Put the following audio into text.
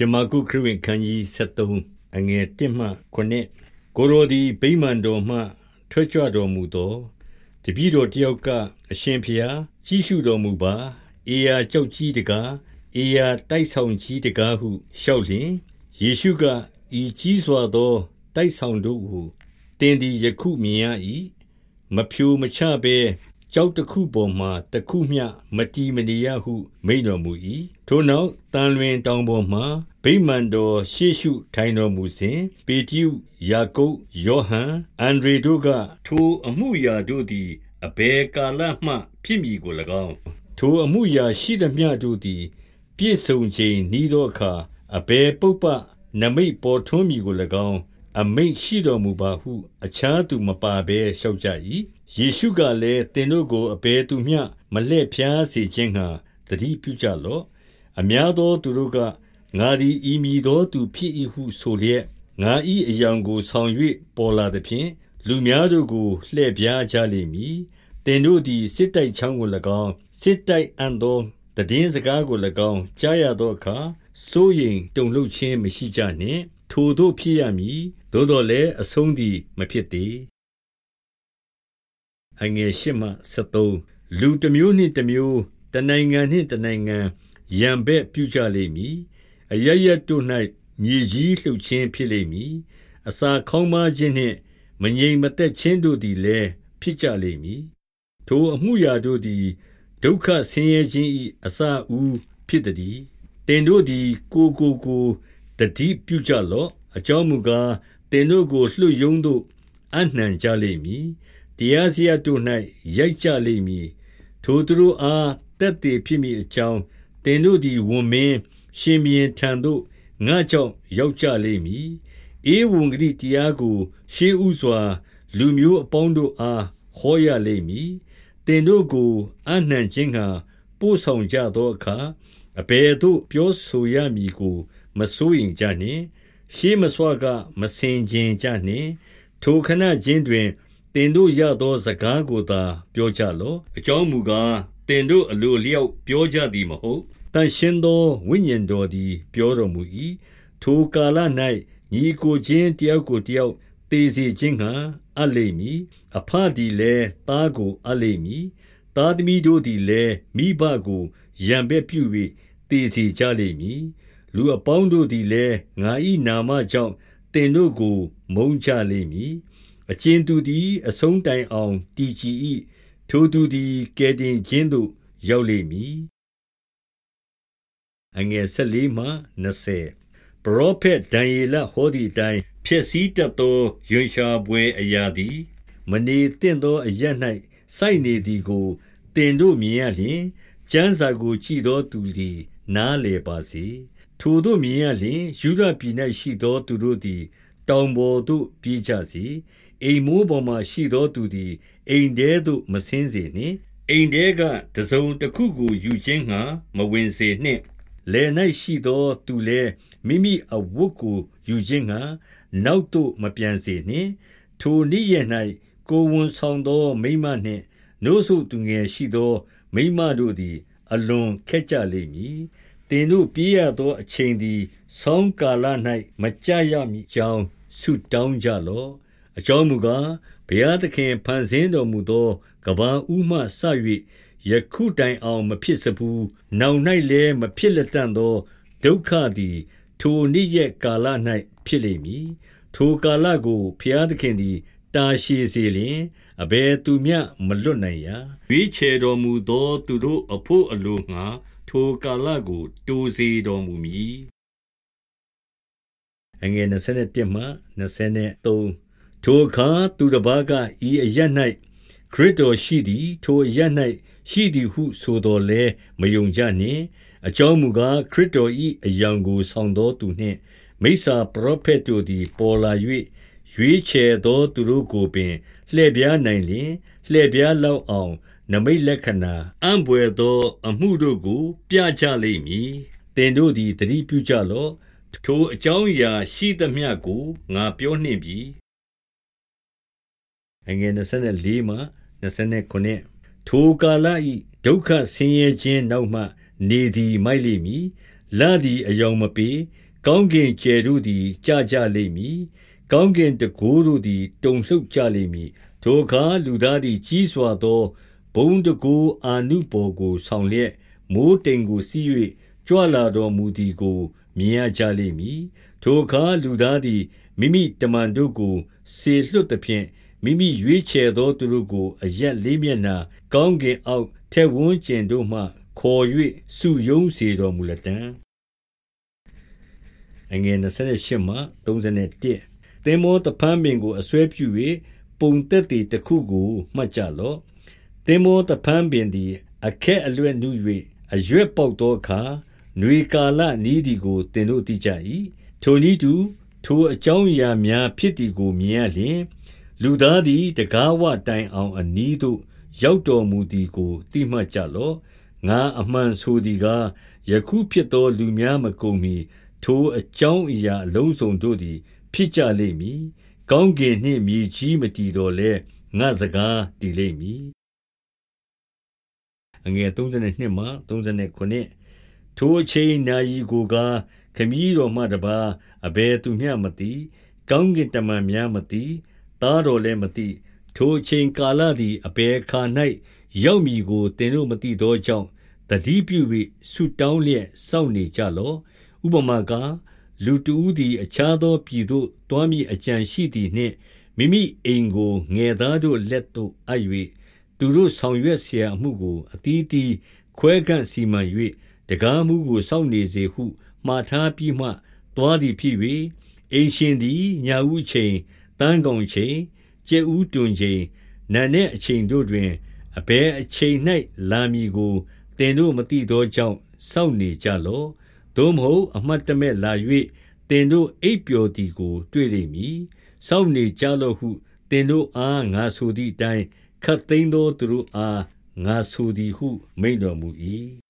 ရှမာကုခရစ်ဝင်ခန်းကြီး73အငယ်1မှ9ကိုရိုဒီဗိမာန်တော်မှ ထွက်ကြွတော်မူသောတပည့်တော်တယောက်ကအရှင်ဖျားကြီးရှုတော်မူပါအေယာကြောက်ကြီးတကားအေယာတိုက်ဆောင်ကြီးတကားဟုလျှောက်လျင်ယေရှုကဤကြီးစွာသော တိုက်ဆောင်တို့ကိုတင်ဒီယခုမြင်ရ၏မဖြူမချဘဲ ကျောက်တစ်ခုပေါ်မှာတစ်ခုမျှမတီမနေရဟုမိန်တော်မူ၏ထိုနောက်တန်လွင်တောင်ပေါ်မှဗိမာန်တော်ရှေ့ရှုထိုင်တော်မူစဉ်ပေတရုယာကုပ်ယောဟန်အန်ဒရေတို့ကထိုအမှုရာတို့သည်အဘယ်ကာလမှ ဖြစ်မည်ကို၎င်းထိုအမှုရာရှိသမျှတို့သည် ပြည့်စုံခြင်းဤသောအခါအဘယ်ပုပ္ပနမိတ်ပေါ်ထွန်းမည်ကို၎င်း အမိန့်ရှိတော်မူပါဟု အခြားသူမပါဘဲလျှောက်ကြ၏ယေရှုကလည်းသင်တို့ကိုအဘယ်သူမျှမလှည့်ဖြားစေခြင်းငှါသတိပြုကြလော့အများသောသူတို့ကငါသည်ဤမည်သောသူဖြစ်၏ဟုဆိုလျက်ငါ၏အယောင်ကိုဆောင်၍ပေါ်လာသဖြင့်လူများတို့ကိုလှည့်ပြားကြလိမ့်မည်တင်တို့သည်စစ်တိုက်ချောင်းကို၎င်းစစ်တိုက်အံ့သောတည်င်းစကားကို၎င်းကြားရသောအခါစိုးရိမ်တုန်လှုပ်ခြင်းမရှိကြနှင့် ထိုတို့ဖြစ်ရမည်သို့တော်လည်းအဆုံးသည်မဖြစ်သေးအငယ်၈မှ73လူတစ်မျိုးနှင့်တစ်မျိုးတနိုင်ငံနှင့်တနိုင်ငံရံဘက်ပြုကြလိမ့်မည်အရရတို့၌မြေကြီးလှုပ်ခြင်းဖြစ်လိမ့်မည်အစာခေါင်းပါခြင်းနှင့်မငြိမ်မသက်ခြင်းတို့သည်လည်းဖြစ်ကြလိမ့်မည်ထိုအမှုရာတို့သည်ဒုက္ခဆင်းရဲခြင်း၏အစအဦးဖြစ်သည်တင်တို့သည်ကိုကိုကို တတိပြုကြလော့အကြောင်းမူကားတင်တို့ကိုလွှတ်ယုံသို့အနှံကြလိမ့်မည်တရားစရာတို့၌ရိုက်ကြလိမ့်မည်ထိုသူတို့အားတက်တည်ဖြစ်မိအကြောင်းတင်တို့သည်ဝန်မင်းရှင်ဘီရင်ထံသို့ငါကြောင့်ရောက်ကြလိမ့်မည်ဧဝံဂေလိတရားကို ရှေးဥစွာ လူမျိုးအပေါင်းတို့အားဟောရလိမ့်မည်တင်တို့ကိုအနှံခြင်းကပို့ဆောင်ကြသောအခါအဘယ်သို့ပြောဆိုရမည်ကို မစိုးရင်ကြနှင့်ရှေးမစွာကမစင်ကြင်ကြနှင့်ထိုခဏချင်းတွင်င်တို့ရသောစကားကိုသာပြောကြလော့အကြောင်းမူကားတင်တို့အလိုလျောက်ပြောကြသည်မဟုတ်တန်ရှင်းသောဝိညာဉ်တော်သည် ပြောတော်မူ၏ထိုကာလ၌ညီကိုချင်းတယောက်ကိုတယောက်တေစီခြင်းဟံအလိမ့်မည်အဖသည်လည်းသားကိုအလိမ့်မည်သားသမီးတို့သည်လည်းမိဘကိုရံပဲ့ပြု၍တေစီကြလိမ့်မည် လူအပေါင်းတို့သည်လည်းငါ၏နာမကြောင့်တင်တို့ကို မုန်းကြလိမ့်မည်အကျဉ်သူသည် အဆုံးတိုင်အောင်တည်ကြည်၏ထိုသူသည်ကယ်တင်ခြင်းသို့ရောက်လိမ့်မည်အငယ်14မှ20ပရောဖက်ဒံယေလဟောသည့်အတိုင်းဖြစ်စည်းတတ်သောယွန်ရှာပွဲအရာသည် မနေတင့်သောအရ၌စိုက်နေသည်ကိုတင်တို့မြင်ရလျင်ကျမ်းစာကိုကြည်သောသူသည် နားလေပါစေ ထိုတို့မြင်ရလျင်ယူရပြည်၌ရှိသောသူတို့သည် တောင်ပေါ်သို့ပြေးကြစေအိမ်မိုးပေါ်မှာရှိသောသူသည်အိမ်ထဲသို့မဆင်းစေနှင့်အိမ်ထဲကတစုံတစ်ခုကိုယူခြင်းငှာမဝင်စေနှင့်လယ်၌ရှိသောသူလည်းမိမိအဝတ်ကိုယူခြင်းငှာနောက်သို့မပြန်စေနှင့်ထိုနေ့ရ၌ကိုဝန်ဆောင်သောမိမနှင့်နို့ဆိုသူငယ်ရှိသော မိမတို့သည် အလွန်ခက်ကြလိမ့်မည် တင်တို့ပြေးရသောအချိန်သည် ဆောင်းကာလ၌မကြရမည်ကြောင်းဆုတောင်းကြလော့အကြောင်းမူကားဘုရားသခင်ဖန်ဆင်းတော်မူသောကဘာဦးမှစ၍ယခုတိုင်အောင်မဖြစ်စဘူးနောင်၌လည်းမဖြစ်လက်တန့်သောဒုက္ခသည် ထိုနေ့ရက်ကာလ၌ဖြစ်လိမ့်မည်ထိုကာလကိုဘုရားသခင်သည်တာရှည်စေလျင်အဘယ်သူမျှမလွတ်နိုင်ရာရွေးချယ်တော်မူသောသူတို့အဖို့အလိုငှာ ထိုကာလကို တိုးစေတော်မူမည်အငယ်27မှ23ထိုအခါသူတစ်ပါးကဤအရ၌ခရစ်တော်ရှိသည်ထိုအရ၌ရှိသည်ဟုဆိုတော်လဲမယုံကြနှင့်အကြောင်းမူကားခရစ်တော်၏အယောင်ကိုဆောင်သောသူနှင့်မိစ္ဆာပရောဖက်တို့သည်ပေါ်လာ၍ရွေးချယ်သောသူတို့ကိုပင်လှည့်ပြားနိုင်လျင်လှည့်ပြားလောက်အောင် နမိတ်လက္ခဏာအံ့ဘွယ်သောအမှုတို့ကို ပြကြလိမ့်မည်တင်တို့သည်တတိပြုကြလော့ထိုအကြောင်းအရာရှိသမျှကိုငါပြောနှင့်ပြီအငယ်24မှ29ထိုကာလဤဒုက္ခဆင်းရဲခြင်းနောက်မှ နေသည်မိုက်လိမ့်မည်လသည်အယောင်မပေး။ကောင်းကင်ကြယ်တို့သည်ကျကြလိမ့်မည်။ကောင်းကင်တန်ခိုးတို့သည် တုန်လှုပ်ကြလိမ့်မည်။ထိုအခါလူသားသည်ကြီးစွာသော ဘုန်းတန်ခိုးအာနုဘော်ကို ဆောင်လျက်၊မိုဃ်းတိမ်ကိုစီး၍ကြွလာတော်မူသည်ကို မြင်ရကြလိမ့်မည်။ထိုအခါလူသားသည်မိမိတမန်တို့ကိုစေလွှတ်သဖြင့်၊မိမိရွေးချယ်သောသူတို့ကိုအရပ်လေးမျက်နှာ၊ကောင်းကင်အောက်ထက်ဝန်းကျင်တို့မှ ခေါ်၍စုရုံးစေတော်မူလတံ့။28သင်္ဘောသဖန်းပင်ကိုအစွဲပြု၍ပုံသက်သေတခုကိုမှတ်ကြလော့။ သင်္ဘောသဖန်းပင်သည်အခက်အလက်နု၍အရွက်ပေါက်သောအခါ၊နွေကာလနီးသည်ကိုသင်တို့သိကြ၏။ထိုနည်းတူထိုအကြောင်းအရာများဖြစ်သည်ကိုမြင်ရလျှင်၊လူသားသည်တံခါးဝတိုင်အောင်အနီးသို့ရောက်တော်မူသည်ကိုသိမှတ်ကြလော့။ငါအမှန်ဆိုသည်ကား၊ယခုဖြစ်သောလူများမကုန်မှီထိုအကြောင်းအရာအလုံးစုံတို့သည် ဖြစ်ကြလိမ့်မည်။ကောင်းကင်နှင့်မြေကြီးမတည်သော်လည်းငါ့စကားတည်လိမ့်မည်။ 32ထိုအချိန်နာရီကိုကား၊ခမည်းတော်မှတပါးအဘယ်သူမျှမသိ။ကောင်းကင်တမန်များမသိ။သားတော်လည်းမသိ။ထိုအချိန်ကာလသည်အဘယ်အခါ၌ရောက်မည်ကိုသင်တို့မသိသောကြောင့်၊သတိပြု၍ဆုတောင်းလျက်စောင့်နေကြလော့။ဥပမာကား၊လူတဦးသည်အခြားသောပြည်သို့သွားမည်အကြံရှိသည်နှင့်၊မိမိအိမ်ကိုငယ်သားတို့လက်သို့အပ်၍၊ သူတို့ဆောင်ရွက်စရာအမှုကိုအသီးအသီးခွဲခန့်စီမံ၍၊တံခါးမှူးကိုစောင့်နေစေဟုမှာထားပြီးမှသွားသည်ဖြစ်၍၊အိမ်ရှင်သည်ညဦးအချိန်၊သန်းခေါင်အချိန်၊ကြက်ဦးတွန်ချိန်၊နံနက်အချိန်တို့တွင်အဘယ်အချိန်၌လာမည်ကိုသင်တို့မသိသောကြောင့်စောင့်နေကြလော့။သို့မဟုတ်အမှတ်တမဲ့လာ၍သင်တို့အိပ်ပျော်သည်ကို တွေ့လိမ့်မည်။စောင့်နေကြလော့ဟုသင်တို့အားငါဆိုသည်အတိုင်း၊ ခပ်သိမ်းသောသူတို့အားငါဆိုသည်ဟု မိန့်တော်မူ၏။